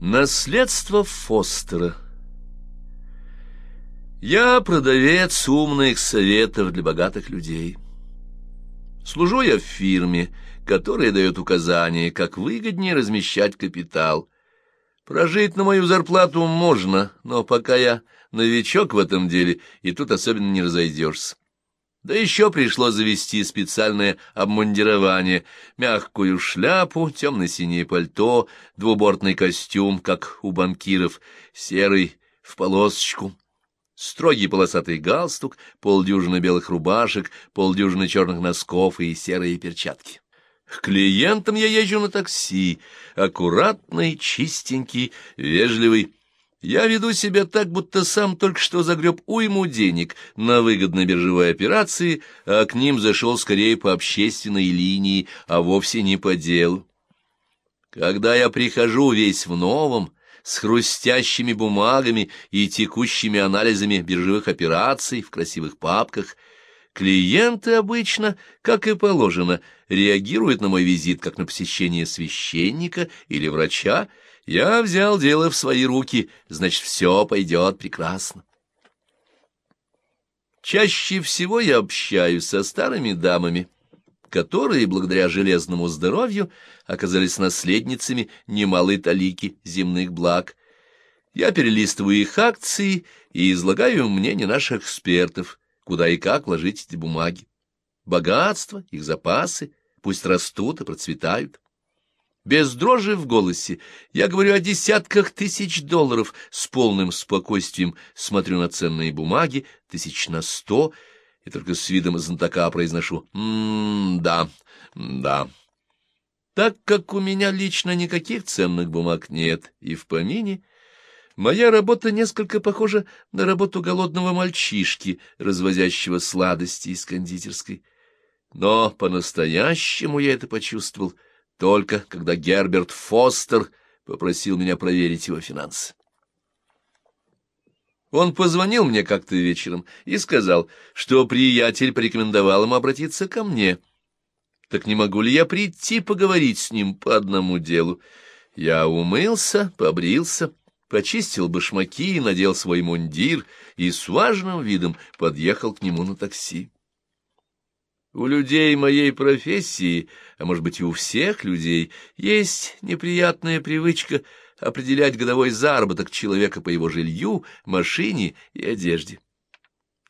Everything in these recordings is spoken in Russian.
Наследство Фостера Я продавец умных советов для богатых людей. Служу я в фирме, которая дает указания, как выгоднее размещать капитал. Прожить на мою зарплату можно, но пока я новичок в этом деле, и тут особенно не разойдешься. Да еще пришло завести специальное обмундирование, мягкую шляпу, темно-синее пальто, двубортный костюм, как у банкиров, серый в полосочку, строгий полосатый галстук, полдюжины белых рубашек, полдюжины черных носков и серые перчатки. К клиентам я езжу на такси, аккуратный, чистенький, вежливый. Я веду себя так, будто сам только что загреб уйму денег на выгодной биржевой операции, а к ним зашел скорее по общественной линии, а вовсе не по делу. Когда я прихожу весь в новом, с хрустящими бумагами и текущими анализами биржевых операций в красивых папках, клиенты обычно, как и положено, реагируют на мой визит как на посещение священника или врача, я взял дело в свои руки, значит, все пойдет прекрасно. Чаще всего я общаюсь со старыми дамами, которые, благодаря железному здоровью, оказались наследницами немалой талики земных благ. Я перелистываю их акции и излагаю мнение наших экспертов, куда и как вложить эти бумаги. Богатство, их запасы, пусть растут и процветают. Без дрожи в голосе я говорю о десятках тысяч долларов, с полным спокойствием смотрю на ценные бумаги, тысяч на сто, и только с видом знатока произношу «М-да, да». Так как у меня лично никаких ценных бумаг нет и в помине, моя работа несколько похожа на работу голодного мальчишки, развозящего сладости из кондитерской. Но по-настоящему я это почувствовал — только когда Герберт Фостер попросил меня проверить его финансы. Он позвонил мне как-то вечером и сказал, что приятель порекомендовал ему обратиться ко мне. Так не могу ли я прийти поговорить с ним по одному делу? Я умылся, побрился, почистил башмаки, надел свой мундир и с важным видом подъехал к нему на такси. У людей моей профессии, а может быть и у всех людей, есть неприятная привычка определять годовой заработок человека по его жилью, машине и одежде.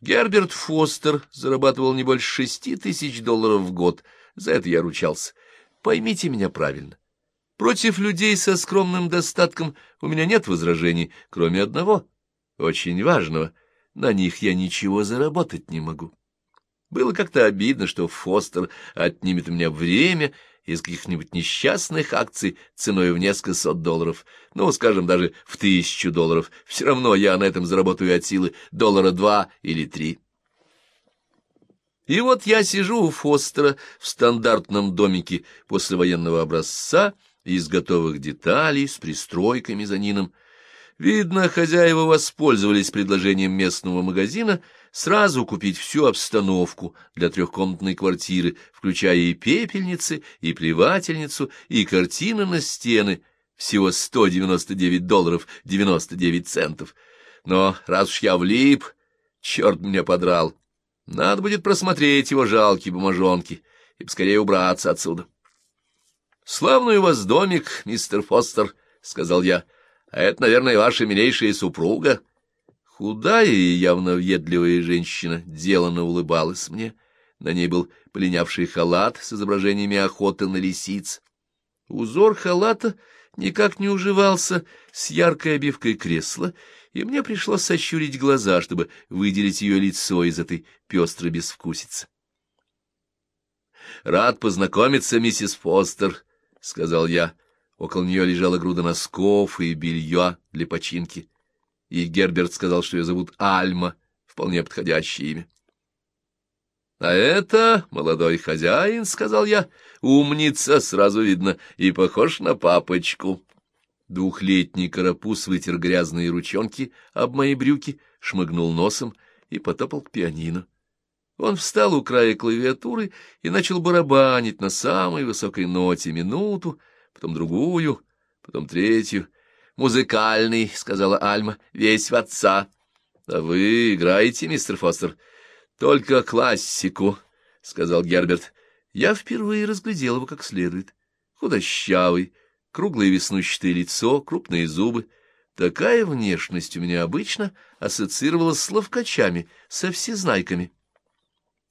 Герберт Фостер зарабатывал не больше шести тысяч долларов в год, за это я ручался. Поймите меня правильно. Против людей со скромным достатком у меня нет возражений, кроме одного, очень важного. На них я ничего заработать не могу. Было как-то обидно, что Фостер отнимет у меня время из каких-нибудь несчастных акций ценой в несколько сот долларов, ну, скажем, даже в тысячу долларов. Все равно я на этом заработаю от силы доллара два или три. И вот я сижу у Фостера в стандартном домике послевоенного образца, из готовых деталей, с пристройкой мезонином. Видно, хозяева воспользовались предложением местного магазина — сразу купить всю обстановку для трехкомнатной квартиры, включая и пепельницы, и плевательницу, и картины на стены, всего 199 долларов 99 центов. Но раз уж я влип, черт меня подрал, надо будет просмотреть его жалкие бумажонки и поскорее убраться отсюда. — Славный у вас домик, мистер Фостер, — сказал я, — а это, наверное, ваша милейшая супруга. — Худая и явно въедливая женщина деланно улыбалась мне. На ней был полинявший халат с изображениями охоты на лисиц. Узор халата никак не уживался с яркой обивкой кресла, и мне пришлось сощурить глаза, чтобы выделить ее лицо из этой пестрой безвкусицы. — Рад познакомиться, миссис Фостер, — сказал я. Около нее лежала груда носков и белья для починки и Герберт сказал, что ее зовут Альма, вполне подходящее имя. — А это молодой хозяин, — сказал я, — умница, сразу видно, и похож на папочку. Двухлетний карапуз вытер грязные ручонки об мои брюки, шмыгнул носом и потопал к пианино. Он встал у края клавиатуры и начал барабанить на самой высокой ноте минуту, потом другую, потом третью. Музыкальный, — сказала Альма, — весь в отца. — А вы играете, мистер Фостер? — Только классику, — сказал Герберт. Я впервые разглядел его как следует. Худощавый, круглое веснущатое лицо, крупные зубы. Такая внешность у меня обычно ассоциировалась с ловкачами, со всезнайками.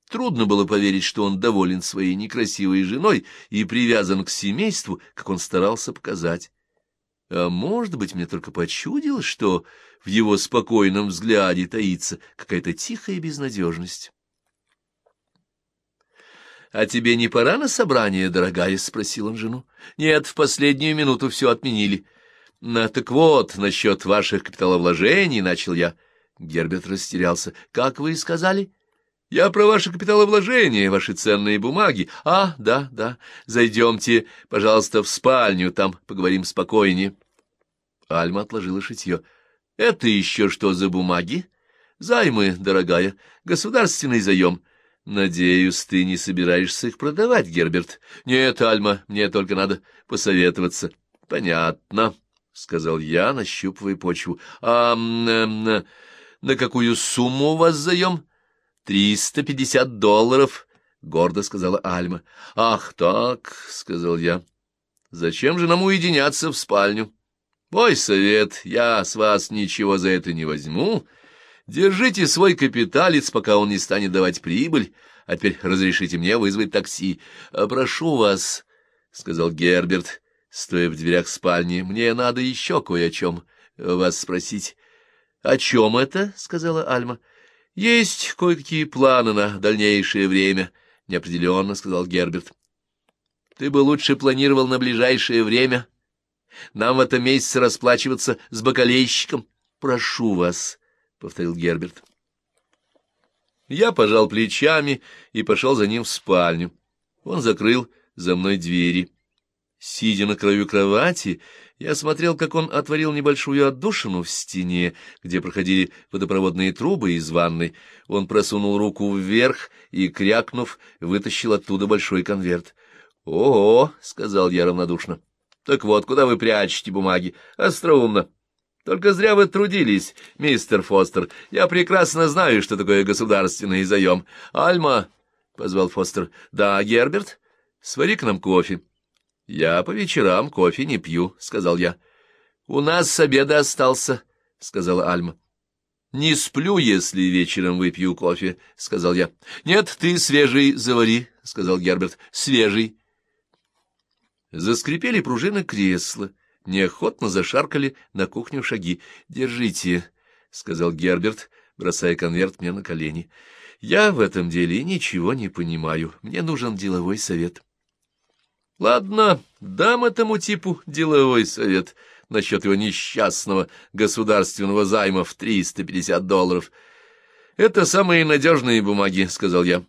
Трудно было поверить, что он доволен своей некрасивой женой и привязан к семейству, как он старался показать. А может быть, мне только почудилось, что в его спокойном взгляде таится какая-то тихая безнадежность. «А тебе не пора на собрание, дорогая?» — спросил он жену. «Нет, в последнюю минуту все отменили». «На, так вот, насчет ваших капиталовложений», — начал я. Герберт растерялся. «Как вы сказали?» «Я про ваши капиталовложения, ваши ценные бумаги». «А, да, да. Зайдемте, пожалуйста, в спальню, там поговорим спокойнее». Альма отложила шитье. «Это еще что за бумаги?» «Займы, дорогая, государственный заем». Надеюсь, ты не собираешься их продавать, Герберт. Нет, Альма, мне только надо посоветоваться. Понятно, — сказал я, нащупывая почву. А на, на, какую сумму у вас заем? Триста пятьдесят долларов, — гордо сказала Альма. Ах, так, — сказал я. Зачем же нам уединяться в спальню? Мой совет, я с вас ничего за это не возьму, — Держите свой капиталец, пока он не станет давать прибыль, а теперь разрешите мне вызвать такси. А прошу вас, — сказал Герберт, стоя в дверях спальни, — мне надо еще кое о чем вас спросить. — О чем это? — сказала Альма. — Есть кое-какие планы на дальнейшее время, — неопределенно сказал Герберт. — Ты бы лучше планировал на ближайшее время. Нам в этом месяце расплачиваться с бакалейщиком. Прошу вас, — повторил Герберт. Я пожал плечами и пошел за ним в спальню. Он закрыл за мной двери. Сидя на краю кровати, я смотрел, как он отворил небольшую отдушину в стене, где проходили водопроводные трубы из ванной. Он просунул руку вверх и, крякнув, вытащил оттуда большой конверт. «Ого!» — сказал я равнодушно. «Так вот, куда вы прячете бумаги? Остроумно. Только зря вы трудились, мистер Фостер. Я прекрасно знаю, что такое государственный заем. Альма, — позвал Фостер. — Да, Герберт? Свари к нам кофе. — Я по вечерам кофе не пью, — сказал я. — У нас с обеда остался, — сказала Альма. — Не сплю, если вечером выпью кофе, — сказал я. — Нет, ты свежий завари, — сказал Герберт. — Свежий. Заскрипели пружины кресла неохотно зашаркали на кухню шаги. «Держите», — сказал Герберт, бросая конверт мне на колени. «Я в этом деле ничего не понимаю. Мне нужен деловой совет». «Ладно, дам этому типу деловой совет насчет его несчастного государственного займа в 350 долларов. Это самые надежные бумаги», — сказал я.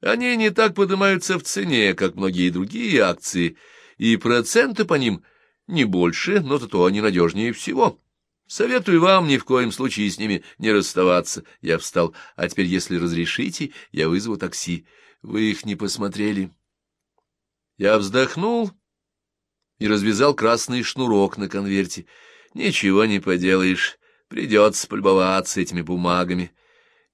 «Они не так поднимаются в цене, как многие другие акции, и проценты по ним — не больше, но зато они надежнее всего. Советую вам ни в коем случае с ними не расставаться. Я встал. А теперь, если разрешите, я вызову такси. Вы их не посмотрели. Я вздохнул и развязал красный шнурок на конверте. Ничего не поделаешь. Придется полюбоваться этими бумагами.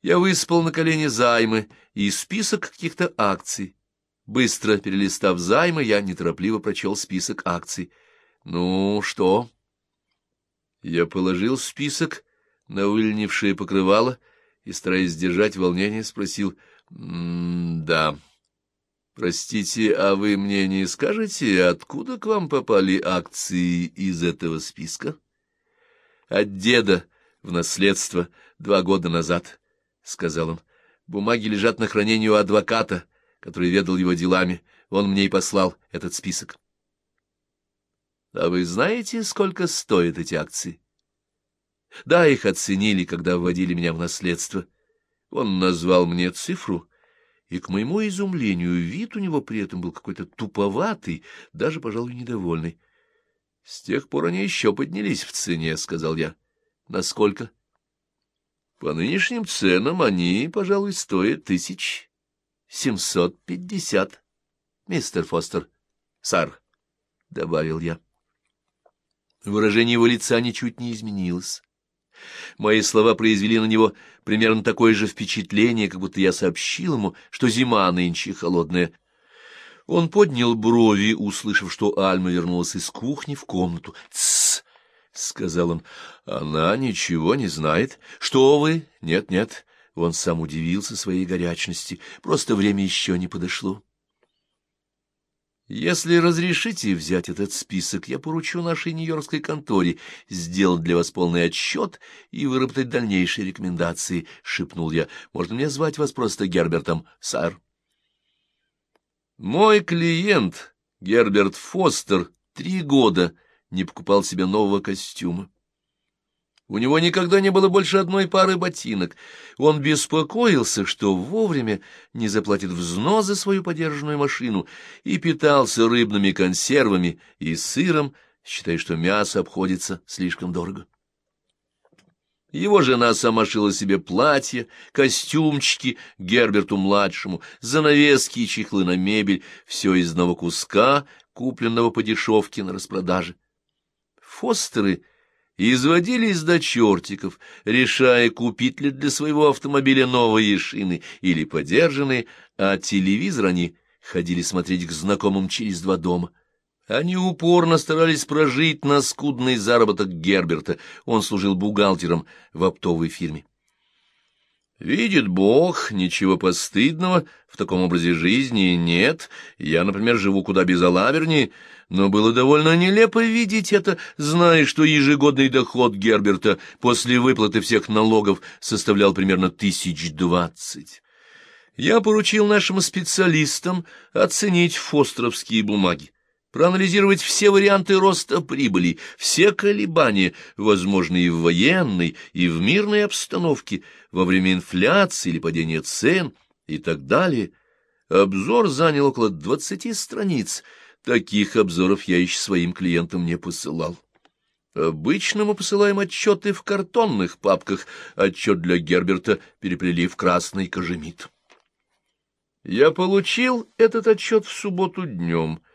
Я выспал на колени займы и список каких-то акций. Быстро перелистав займы, я неторопливо прочел список акций — «Ну, что?» Я положил список на выльнившее покрывало и, стараясь сдержать волнение, спросил «Да». «Простите, а вы мне не скажете, откуда к вам попали акции из этого списка?» «От деда в наследство два года назад», — сказал он. «Бумаги лежат на хранении у адвоката, который ведал его делами. Он мне и послал этот список». А вы знаете, сколько стоят эти акции? Да, их оценили, когда вводили меня в наследство. Он назвал мне цифру, и, к моему изумлению, вид у него при этом был какой-то туповатый, даже, пожалуй, недовольный. — С тех пор они еще поднялись в цене, — сказал я. — Насколько? — По нынешним ценам они, пожалуй, стоят тысяч семьсот пятьдесят, мистер Фостер. — Сар, — добавил я. Выражение его лица ничуть не изменилось. Мои слова произвели на него примерно такое же впечатление, как будто я сообщил ему, что зима нынче холодная. Он поднял брови, услышав, что Альма вернулась из кухни в комнату. «Тссс!» — сказал он. «Она ничего не знает. Что вы? Нет-нет». Он сам удивился своей горячности. Просто время еще не подошло. Если разрешите взять этот список, я поручу нашей нью-йоркской конторе сделать для вас полный отчет и выработать дальнейшие рекомендации, — шепнул я. Можно мне звать вас просто Гербертом, сэр? Мой клиент, Герберт Фостер, три года не покупал себе нового костюма. У него никогда не было больше одной пары ботинок. Он беспокоился, что вовремя не заплатит взнос за свою подержанную машину и питался рыбными консервами и сыром, считая, что мясо обходится слишком дорого. Его жена сама шила себе платья, костюмчики Герберту-младшему, занавески и чехлы на мебель, все из одного куска, купленного по дешевке на распродаже. Фостеры — изводились до чертиков, решая, купить ли для своего автомобиля новые шины или подержанные, а телевизор они ходили смотреть к знакомым через два дома. Они упорно старались прожить на скудный заработок Герберта, он служил бухгалтером в оптовой фирме. Видит Бог, ничего постыдного в таком образе жизни нет. Я, например, живу куда безалабернее, но было довольно нелепо видеть это, зная, что ежегодный доход Герберта после выплаты всех налогов составлял примерно тысяч двадцать. Я поручил нашим специалистам оценить фостровские бумаги проанализировать все варианты роста прибыли, все колебания, возможные в военной и в мирной обстановке, во время инфляции или падения цен и так далее. Обзор занял около двадцати страниц. Таких обзоров я еще своим клиентам не посылал. Обычно мы посылаем отчеты в картонных папках, отчет для Герберта переплели в красный кожемит. Я получил этот отчет в субботу днем —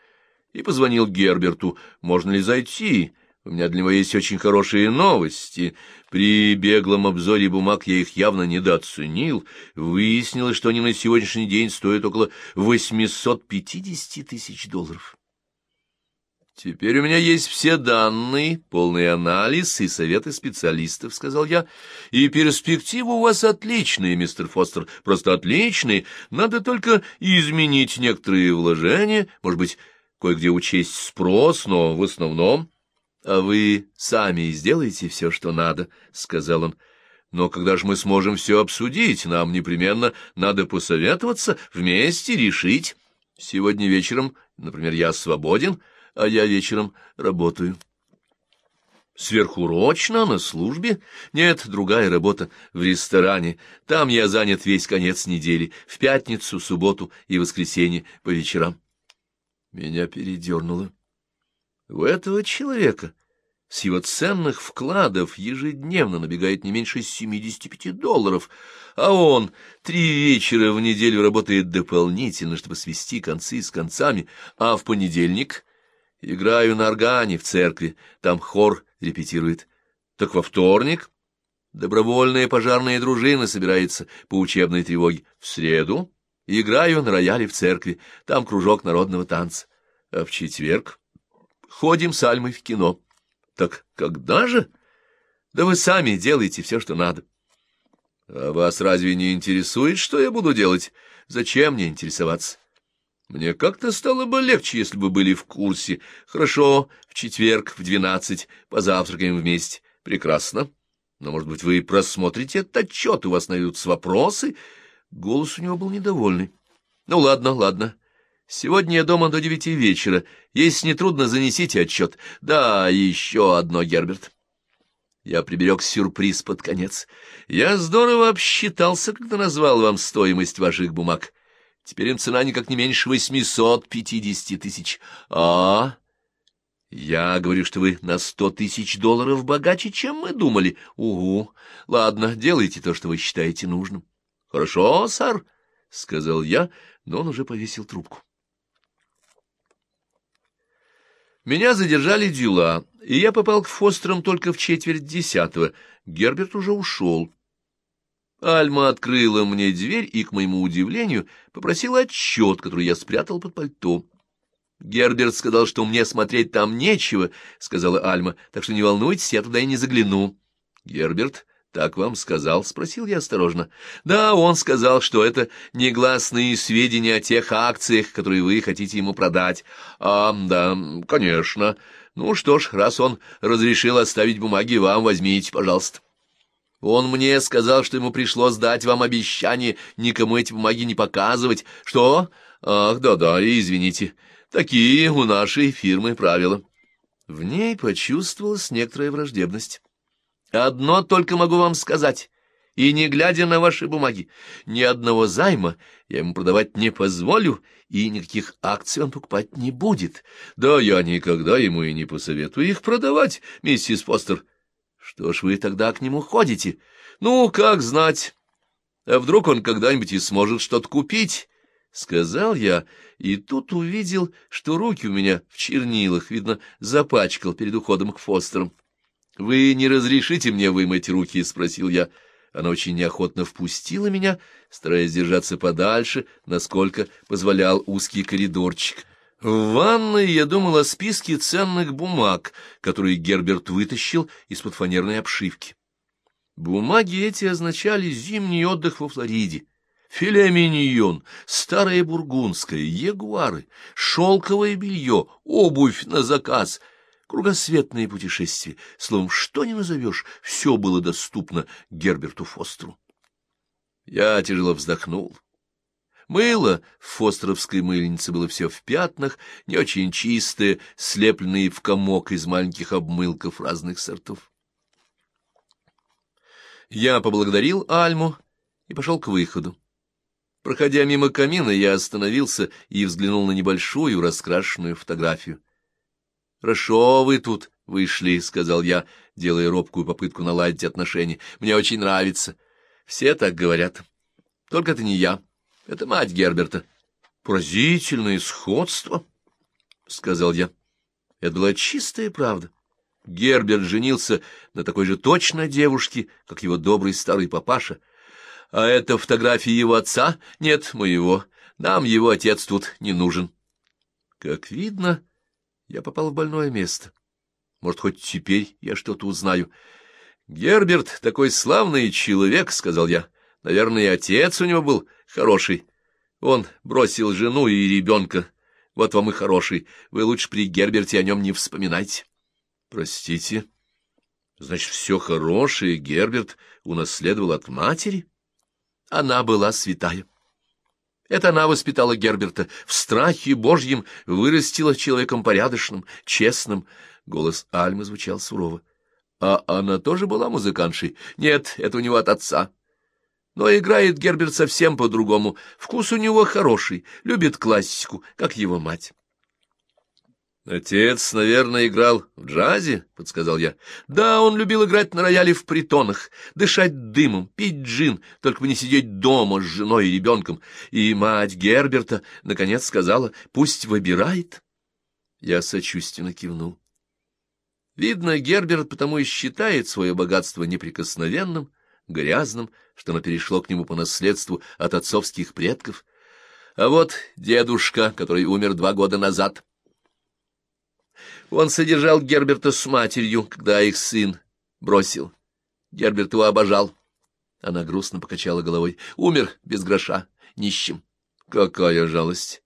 и позвонил Герберту. «Можно ли зайти? У меня для него есть очень хорошие новости. При беглом обзоре бумаг я их явно недооценил. Выяснилось, что они на сегодняшний день стоят около 850 тысяч долларов». «Теперь у меня есть все данные, полный анализ и советы специалистов», — сказал я. «И перспективы у вас отличные, мистер Фостер, просто отличные. Надо только изменить некоторые вложения, может быть, кое-где учесть спрос, но в основном... — А вы сами сделаете все, что надо, — сказал он. — Но когда же мы сможем все обсудить? Нам непременно надо посоветоваться, вместе решить. Сегодня вечером, например, я свободен, а я вечером работаю. Сверхурочно, на службе? Нет, другая работа, в ресторане. Там я занят весь конец недели, в пятницу, субботу и воскресенье по вечерам. Меня передернуло. У этого человека с его ценных вкладов ежедневно набегает не меньше 75 долларов, а он три вечера в неделю работает дополнительно, чтобы свести концы с концами, а в понедельник играю на органе в церкви, там хор репетирует. Так во вторник добровольная пожарная дружина собирается по учебной тревоге. В среду играю на рояле в церкви, там кружок народного танца. А в четверг ходим с Альмой в кино. Так когда же? Да вы сами делаете все, что надо. А вас разве не интересует, что я буду делать? Зачем мне интересоваться? Мне как-то стало бы легче, если бы были в курсе. Хорошо, в четверг в двенадцать позавтракаем вместе. Прекрасно. Но, может быть, вы просмотрите этот отчет, у вас найдутся вопросы? Голос у него был недовольный. Ну, ладно, ладно. Сегодня я дома до девяти вечера. Если не трудно, занесите отчет. Да, еще одно, Герберт. Я приберег сюрприз под конец. Я здорово обсчитался, когда назвал вам стоимость ваших бумаг. Теперь им цена никак не меньше восьмисот пятидесяти тысяч. А? Я говорю, что вы на сто тысяч долларов богаче, чем мы думали. Угу. Ладно, делайте то, что вы считаете нужным. Хорошо, сэр, — сказал я, но он уже повесил трубку. Меня задержали дела. и я попал к Фостерам только в четверть десятого. Герберт уже ушел. Альма открыла мне дверь и, к моему удивлению, попросила отчет, который я спрятал под пальто. Герберт сказал, что мне смотреть там нечего, — сказала Альма, — так что не волнуйтесь, я туда и не загляну. Герберт так вам сказал? — спросил я осторожно. — Да, он сказал, что это негласные сведения о тех акциях, которые вы хотите ему продать. — А, да, конечно. Ну что ж, раз он разрешил оставить бумаги вам, возьмите, пожалуйста. Он мне сказал, что ему пришлось дать вам обещание никому эти бумаги не показывать. Что? Ах, да-да, извините. Такие у нашей фирмы правила. В ней почувствовалась некоторая враждебность. Одно только могу вам сказать, и не глядя на ваши бумаги, ни одного займа я ему продавать не позволю, и никаких акций он покупать не будет. Да я никогда ему и не посоветую их продавать, миссис Фостер. Что ж вы тогда к нему ходите? Ну, как знать. А вдруг он когда-нибудь и сможет что-то купить? — сказал я, и тут увидел, что руки у меня в чернилах, видно, запачкал перед уходом к Фостерам. — Вы не разрешите мне вымыть руки? — спросил я. Она очень неохотно впустила меня, стараясь держаться подальше, насколько позволял узкий коридорчик. В ванной я думал о списке ценных бумаг, которые Герберт вытащил из-под фанерной обшивки. Бумаги эти означали зимний отдых во Флориде филе миньон, старое бургундское, ягуары, шелковое белье, обувь на заказ, кругосветные путешествия. Словом, что не назовешь, все было доступно Герберту Фостеру. Я тяжело вздохнул. Мыло в фостеровской мыльнице было все в пятнах, не очень чистое, слепленное в комок из маленьких обмылков разных сортов. Я поблагодарил Альму и пошел к выходу. Проходя мимо камина, я остановился и взглянул на небольшую раскрашенную фотографию. — Хорошо вы тут вышли, — сказал я, делая робкую попытку наладить отношения. — Мне очень нравится. Все так говорят. Только это не я. Это мать Герберта. — Поразительное сходство, — сказал я. Это была чистая правда. Герберт женился на такой же точно девушке, как его добрый старый папаша — а это фотография его отца? Нет, моего. Нам его отец тут не нужен. Как видно, я попал в больное место. Может, хоть теперь я что-то узнаю. Герберт такой славный человек, — сказал я. Наверное, и отец у него был хороший. Он бросил жену и ребенка. Вот вам и хороший. Вы лучше при Герберте о нем не вспоминайте. Простите. Значит, все хорошее Герберт унаследовал от матери? Она была святая. Это она воспитала Герберта, в страхе Божьем вырастила человеком порядочным, честным. Голос Альмы звучал сурово. А она тоже была музыкантшей? Нет, это у него от отца. Но играет Герберт совсем по-другому. Вкус у него хороший, любит классику, как его мать. «Отец, наверное, играл в джазе?» — подсказал я. «Да, он любил играть на рояле в притонах, дышать дымом, пить джин, только бы не сидеть дома с женой и ребенком. И мать Герберта, наконец, сказала, пусть выбирает». Я сочувственно кивнул. Видно, Герберт потому и считает свое богатство неприкосновенным, грязным, что оно перешло к нему по наследству от отцовских предков. А вот дедушка, который умер два года назад... Он содержал Герберта с матерью, когда их сын бросил. Герберт его обожал. Она грустно покачала головой. Умер без гроша, нищим. Какая жалость!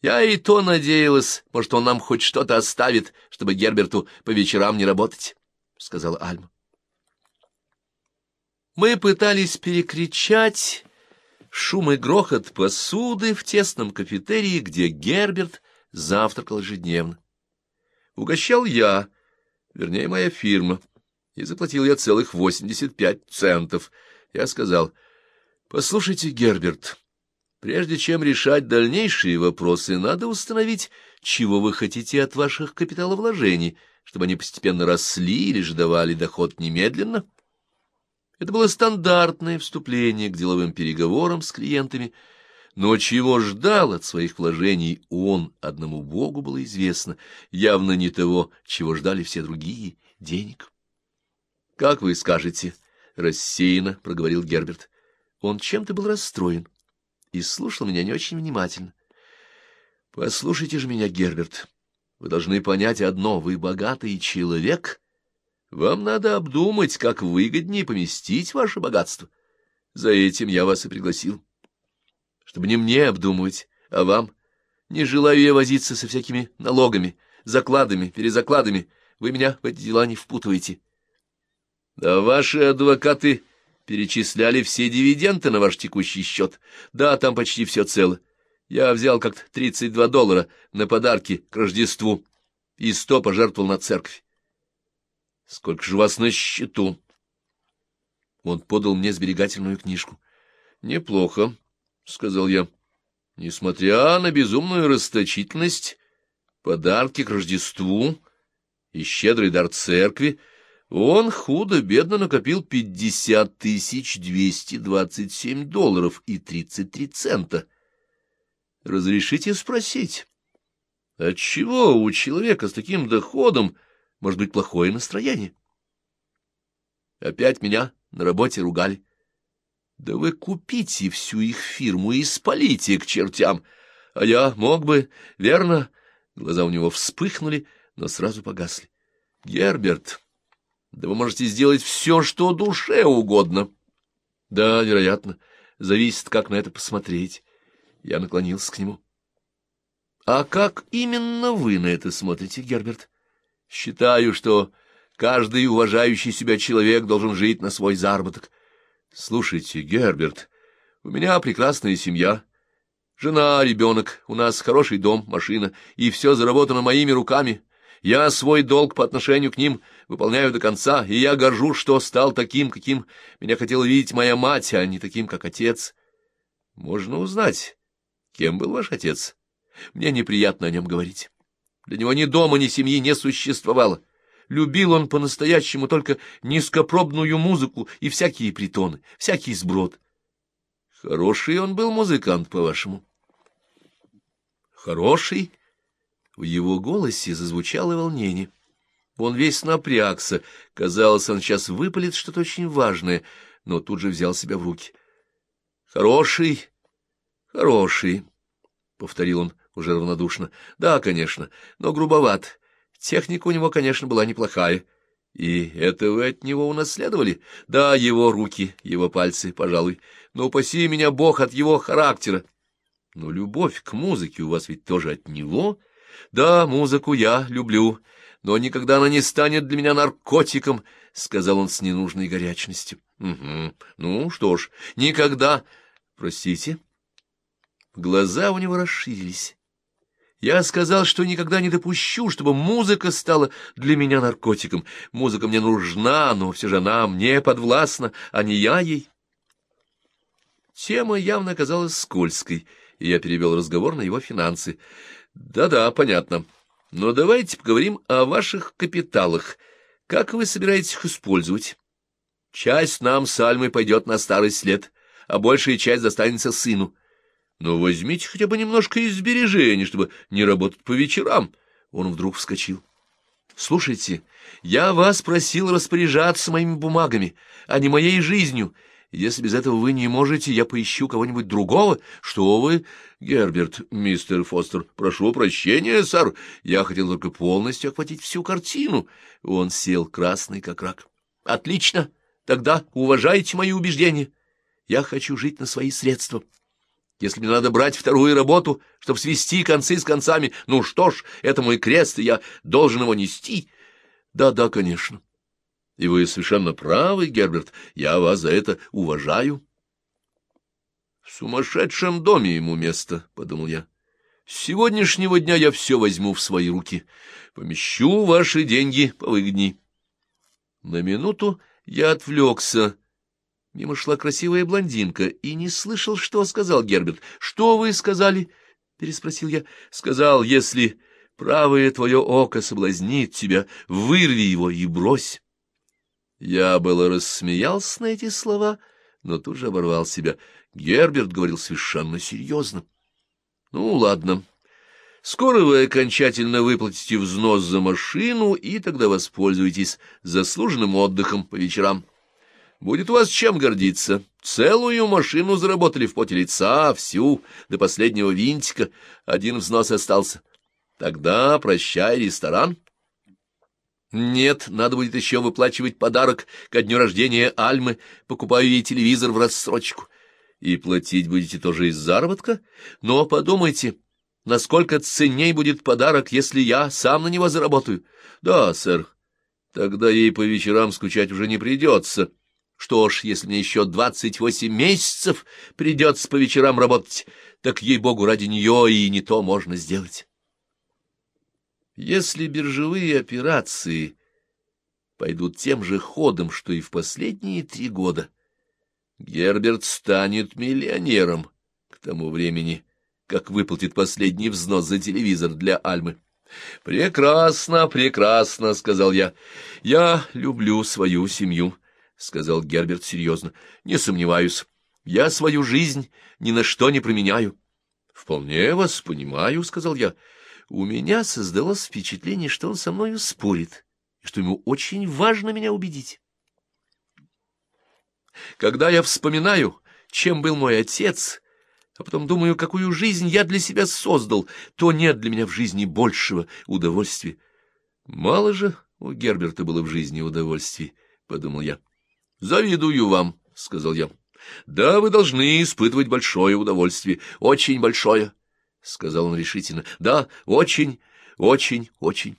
Я и то надеялась, может, он нам хоть что-то оставит, чтобы Герберту по вечерам не работать, — сказала Альма. Мы пытались перекричать шум и грохот посуды в тесном кафетерии, где Герберт завтракал ежедневно. Угощал я, вернее, моя фирма, и заплатил я целых восемьдесят пять центов. Я сказал, «Послушайте, Герберт, прежде чем решать дальнейшие вопросы, надо установить, чего вы хотите от ваших капиталовложений, чтобы они постепенно росли или же давали доход немедленно». Это было стандартное вступление к деловым переговорам с клиентами, Но чего ждал от своих вложений он, одному Богу было известно, явно не того, чего ждали все другие — денег. — Как вы скажете? — рассеянно проговорил Герберт. Он чем-то был расстроен и слушал меня не очень внимательно. — Послушайте же меня, Герберт. Вы должны понять одно — вы богатый человек. Вам надо обдумать, как выгоднее поместить ваше богатство. За этим я вас и пригласил. Чтобы не мне обдумывать, а вам. Не желаю я возиться со всякими налогами, закладами, перезакладами. Вы меня в эти дела не впутываете. Да ваши адвокаты перечисляли все дивиденды на ваш текущий счет. Да, там почти все цело. Я взял как-то 32 доллара на подарки к Рождеству и сто пожертвовал на церковь. Сколько же у вас на счету? Он подал мне сберегательную книжку. Неплохо, сказал я. Несмотря на безумную расточительность, подарки к Рождеству и щедрый дар церкви, он худо-бедно накопил пятьдесят тысяч двести двадцать семь долларов и тридцать три цента. Разрешите спросить, отчего у человека с таким доходом может быть плохое настроение? Опять меня на работе ругали. Да вы купите всю их фирму и спалите к чертям. А я мог бы, верно? Глаза у него вспыхнули, но сразу погасли. Герберт, да вы можете сделать все, что душе угодно. Да, вероятно, зависит, как на это посмотреть. Я наклонился к нему. — А как именно вы на это смотрите, Герберт? — Считаю, что каждый уважающий себя человек должен жить на свой заработок. — Слушайте, Герберт, у меня прекрасная семья. Жена, ребенок, у нас хороший дом, машина, и все заработано моими руками. Я свой долг по отношению к ним выполняю до конца, и я горжусь, что стал таким, каким меня хотела видеть моя мать, а не таким, как отец. Можно узнать, Кем был ваш отец? Мне неприятно о нем говорить. Для него ни дома, ни семьи не существовало. Любил он по-настоящему только низкопробную музыку и всякие притоны, всякий сброд. Хороший он был музыкант, по-вашему? Хороший? В его голосе зазвучало волнение. Он весь напрягся. Казалось, он сейчас выпалит что-то очень важное, но тут же взял себя в руки. Хороший Хороший, — повторил он уже равнодушно. — Да, конечно, но грубоват. Техника у него, конечно, была неплохая. И это вы от него унаследовали? Да, его руки, его пальцы, пожалуй. Но упаси меня Бог от его характера. Но любовь к музыке у вас ведь тоже от него? Да, музыку я люблю, но никогда она не станет для меня наркотиком, — сказал он с ненужной горячностью. — Угу. Ну, что ж, никогда... Простите? — Глаза у него расширились. Я сказал, что никогда не допущу, чтобы музыка стала для меня наркотиком. Музыка мне нужна, но все же она мне подвластна, а не я ей. Тема явно оказалась скользкой, и я перевел разговор на его финансы. Да-да, понятно. Но давайте поговорим о ваших капиталах. Как вы собираетесь их использовать? Часть нам с Альмой пойдет на старый след, а большая часть достанется сыну. Но возьмите хотя бы немножко из сбережений, чтобы не работать по вечерам. Он вдруг вскочил. — Слушайте, я вас просил распоряжаться моими бумагами, а не моей жизнью. Если без этого вы не можете, я поищу кого-нибудь другого. Что вы, Герберт, мистер Фостер, прошу прощения, сэр. Я хотел только полностью охватить всю картину. Он сел красный, как рак. — Отлично. Тогда уважайте мои убеждения. Я хочу жить на свои средства. — если мне надо брать вторую работу, чтобы свести концы с концами, ну что ж, это мой крест, и я должен его нести. Да-да, конечно. И вы совершенно правы, Герберт, я вас за это уважаю. В сумасшедшем доме ему место, — подумал я. С сегодняшнего дня я все возьму в свои руки. Помещу ваши деньги повыгодней. На минуту я отвлекся Мимо шла красивая блондинка, и не слышал, что сказал Герберт. — Что вы сказали? — переспросил я. — Сказал, если правое твое око соблазнит тебя, вырви его и брось. Я было рассмеялся на эти слова, но тут же оборвал себя. Герберт говорил совершенно серьезно. — Ну, ладно. Скоро вы окончательно выплатите взнос за машину, и тогда воспользуйтесь заслуженным отдыхом по вечерам. Будет у вас чем гордиться. Целую машину заработали в поте лица, всю, до последнего винтика. Один взнос остался. Тогда прощай ресторан. Нет, надо будет еще выплачивать подарок ко дню рождения Альмы. Покупаю ей телевизор в рассрочку. И платить будете тоже из заработка? Но подумайте, насколько ценней будет подарок, если я сам на него заработаю. Да, сэр, тогда ей по вечерам скучать уже не придется. Что ж, если мне еще двадцать восемь месяцев придется по вечерам работать, так, ей-богу, ради нее и не то можно сделать. Если биржевые операции пойдут тем же ходом, что и в последние три года, Герберт станет миллионером к тому времени, как выплатит последний взнос за телевизор для Альмы. «Прекрасно, прекрасно», — сказал я. «Я люблю свою семью», — сказал Герберт серьезно. «Не сомневаюсь. Я свою жизнь ни на что не променяю». «Вполне вас понимаю», — сказал я. У меня создалось впечатление, что он со мною спорит, и что ему очень важно меня убедить. Когда я вспоминаю, чем был мой отец, а потом думаю, какую жизнь я для себя создал, то нет для меня в жизни большего удовольствия. Мало же у Герберта было в жизни удовольствий, — подумал я. — Завидую вам, — сказал я. — Да, вы должны испытывать большое удовольствие, очень большое. —— сказал он решительно. — Да, очень, очень, очень.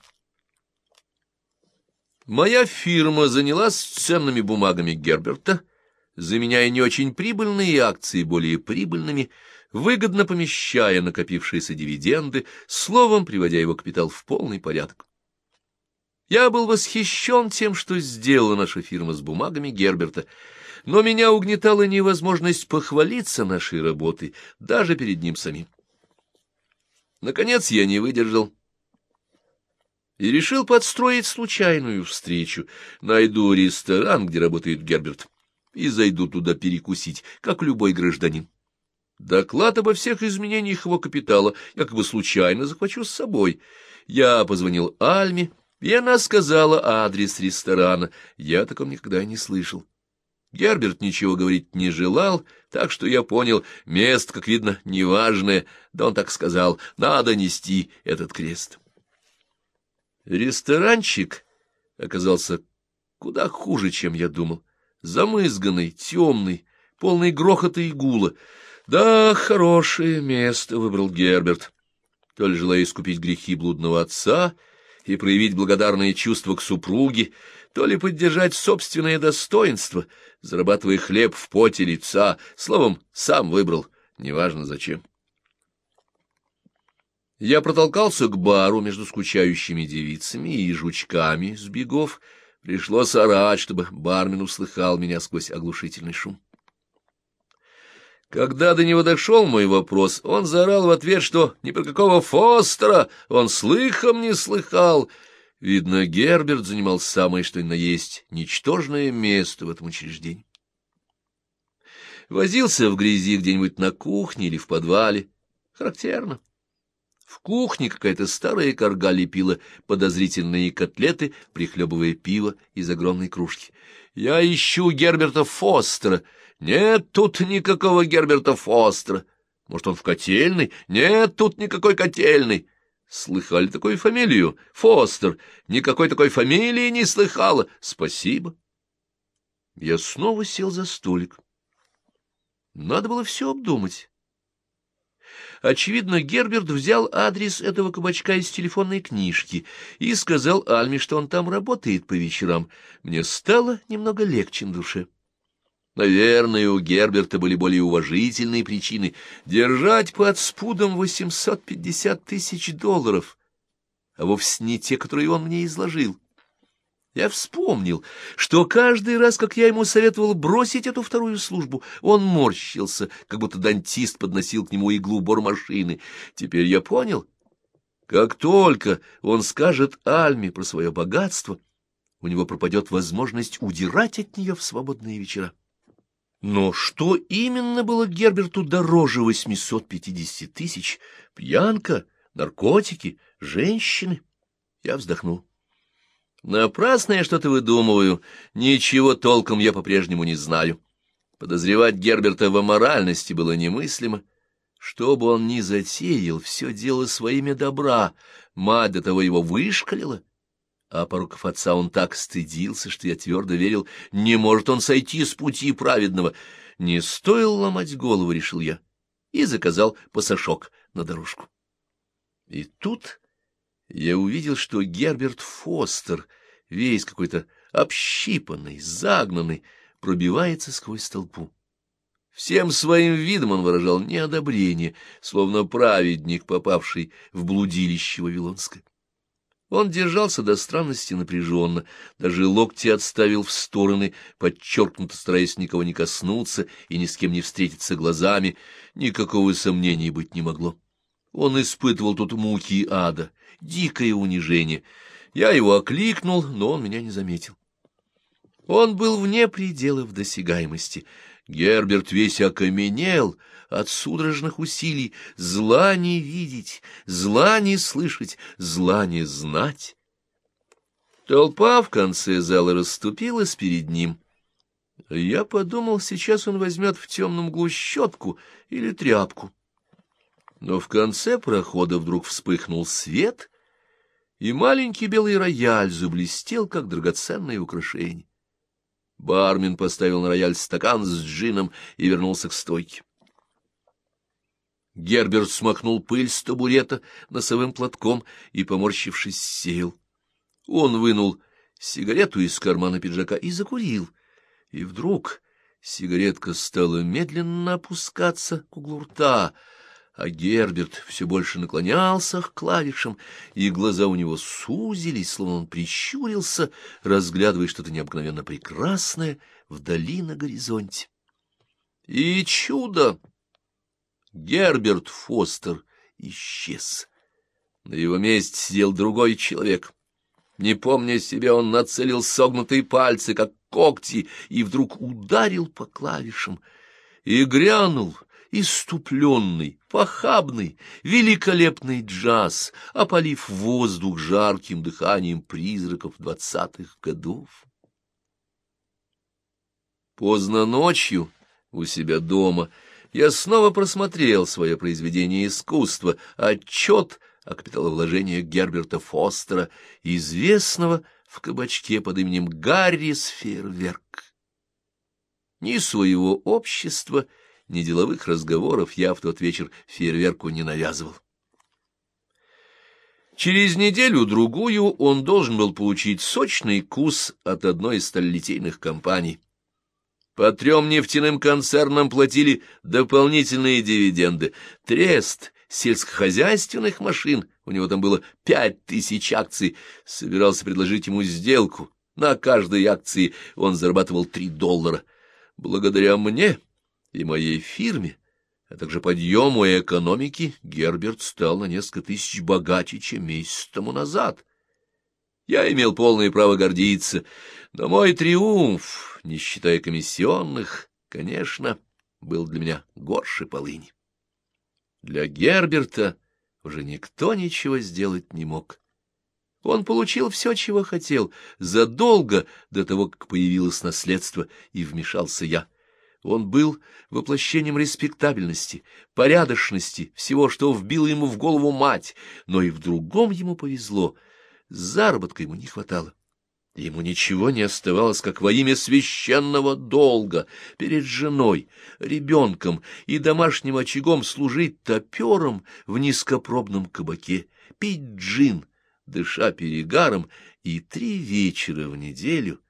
Моя фирма занялась ценными бумагами Герберта, заменяя не очень прибыльные акции более прибыльными, выгодно помещая накопившиеся дивиденды, словом, приводя его капитал в полный порядок. Я был восхищен тем, что сделала наша фирма с бумагами Герберта, но меня угнетала невозможность похвалиться нашей работой даже перед ним самим. Наконец я не выдержал и решил подстроить случайную встречу. Найду ресторан, где работает Герберт, и зайду туда перекусить, как любой гражданин. Доклад обо всех изменениях его капитала я как бы случайно захвачу с собой. Я позвонил Альме, и она сказала адрес ресторана. Я о таком никогда не слышал. Герберт ничего говорить не желал, так что я понял, место, как видно, неважное, да он так сказал, надо нести этот крест. Ресторанчик оказался куда хуже, чем я думал. Замызганный, темный, полный грохота и гула. Да, хорошее место выбрал Герберт. То ли желая искупить грехи блудного отца и проявить благодарные чувства к супруге, то ли поддержать собственное достоинство, зарабатывая хлеб в поте лица, словом, сам выбрал, неважно зачем. Я протолкался к бару между скучающими девицами и жучками с бегов. Пришлось орать, чтобы бармен услыхал меня сквозь оглушительный шум. Когда до него дошел мой вопрос, он заорал в ответ, что ни про какого Фостера он слыхом не слыхал — Видно, Герберт занимал самое что ни на есть ничтожное место в этом учреждении. Возился в грязи где-нибудь на кухне или в подвале. Характерно. В кухне какая-то старая корга лепила подозрительные котлеты, прихлебывая пиво из огромной кружки. «Я ищу Герберта Фостера. Нет тут никакого Герберта Фостера. Может, он в котельной? Нет тут никакой котельной». Слыхали такую фамилию? Фостер. Никакой такой фамилии не слыхала. Спасибо. Я снова сел за столик. Надо было все обдумать. Очевидно, Герберт взял адрес этого кабачка из телефонной книжки и сказал Альме, что он там работает по вечерам. Мне стало немного легче на душе. Наверное, у Герберта были более уважительные причины держать под спудом 850 тысяч долларов, а вовсе не те, которые он мне изложил. Я вспомнил, что каждый раз, как я ему советовал бросить эту вторую службу, он морщился, как будто дантист подносил к нему иглу бормашины. Теперь я понял. Как только он скажет Альме про свое богатство, у него пропадет возможность удирать от нее в свободные вечера. Но что именно было Герберту дороже 850 тысяч? Пьянка, наркотики, женщины? Я вздохнул. Напрасно я что-то выдумываю, ничего толком я по-прежнему не знаю. Подозревать Герберта в аморальности было немыслимо. Что бы он ни затеял, все дело своими добра. Мать до того его вышкалила. А пороков отца он так стыдился, что я твердо верил, не может он сойти с пути праведного. Не стоило ломать голову, решил я, и заказал пасашок на дорожку. И тут я увидел, что Герберт Фостер, весь какой-то общипанный, загнанный, пробивается сквозь толпу. Всем своим видом он выражал неодобрение, словно праведник, попавший в блудилище Вавилонское. Он держался до странности напряженно, даже локти отставил в стороны, подчеркнуто стараясь никого не коснуться и ни с кем не встретиться глазами. Никакого сомнения быть не могло. Он испытывал тут муки ада, дикое унижение. Я его окликнул, но он меня не заметил. Он был вне пределов досягаемости. Герберт весь окаменел от судорожных усилий, зла не видеть, зла не слышать, зла не знать. Толпа в конце зала расступилась перед ним. Я подумал, сейчас он возьмет в темном углу щетку или тряпку. Но в конце прохода вдруг вспыхнул свет, и маленький белый рояль заблестел, как драгоценное украшение. Бармен поставил на рояль стакан с джином и вернулся к стойке. Герберт смахнул пыль с табурета носовым платком и, поморщившись, сел. Он вынул сигарету из кармана пиджака и закурил. И вдруг сигаретка стала медленно опускаться к углу рта, а Герберт все больше наклонялся к клавишам, и глаза у него сузились, словно он прищурился, разглядывая что-то необыкновенно прекрасное вдали на горизонте. И чудо! Герберт Фостер исчез. На его месте сидел другой человек. Не помня себя, он нацелил согнутые пальцы, как когти, и вдруг ударил по клавишам. И грянул иступленный, похабный, великолепный джаз, опалив воздух жарким дыханием призраков двадцатых годов. Поздно ночью у себя дома я снова просмотрел свое произведение искусства, отчет о капиталовложениях Герберта Фостера, известного в кабачке под именем Гаррис Фейерверк. Ни своего общества, ни деловых разговоров я в тот вечер фейерверку не навязывал. Через неделю-другую он должен был получить сочный кус от одной из сталелитейных компаний. По трем нефтяным концернам платили дополнительные дивиденды. Трест сельскохозяйственных машин, у него там было пять тысяч акций, собирался предложить ему сделку. На каждой акции он зарабатывал три доллара. Благодаря мне и моей фирме, а также подъему экономики, Герберт стал на несколько тысяч богаче, чем месяц тому назад. Я имел полное право гордиться, но мой триумф, не считая комиссионных, конечно, был для меня горше полыни. Для Герберта уже никто ничего сделать не мог. Он получил все, чего хотел, задолго до того, как появилось наследство, и вмешался я — он был воплощением респектабельности, порядочности, всего, что вбила ему в голову мать, но и в другом ему повезло. Заработка ему не хватало. Ему ничего не оставалось, как во имя священного долга перед женой, ребенком и домашним очагом служить топером в низкопробном кабаке, пить джин, дыша перегаром, и три вечера в неделю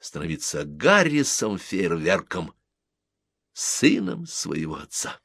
становиться Гаррисом Фейерверком, сыном своего отца.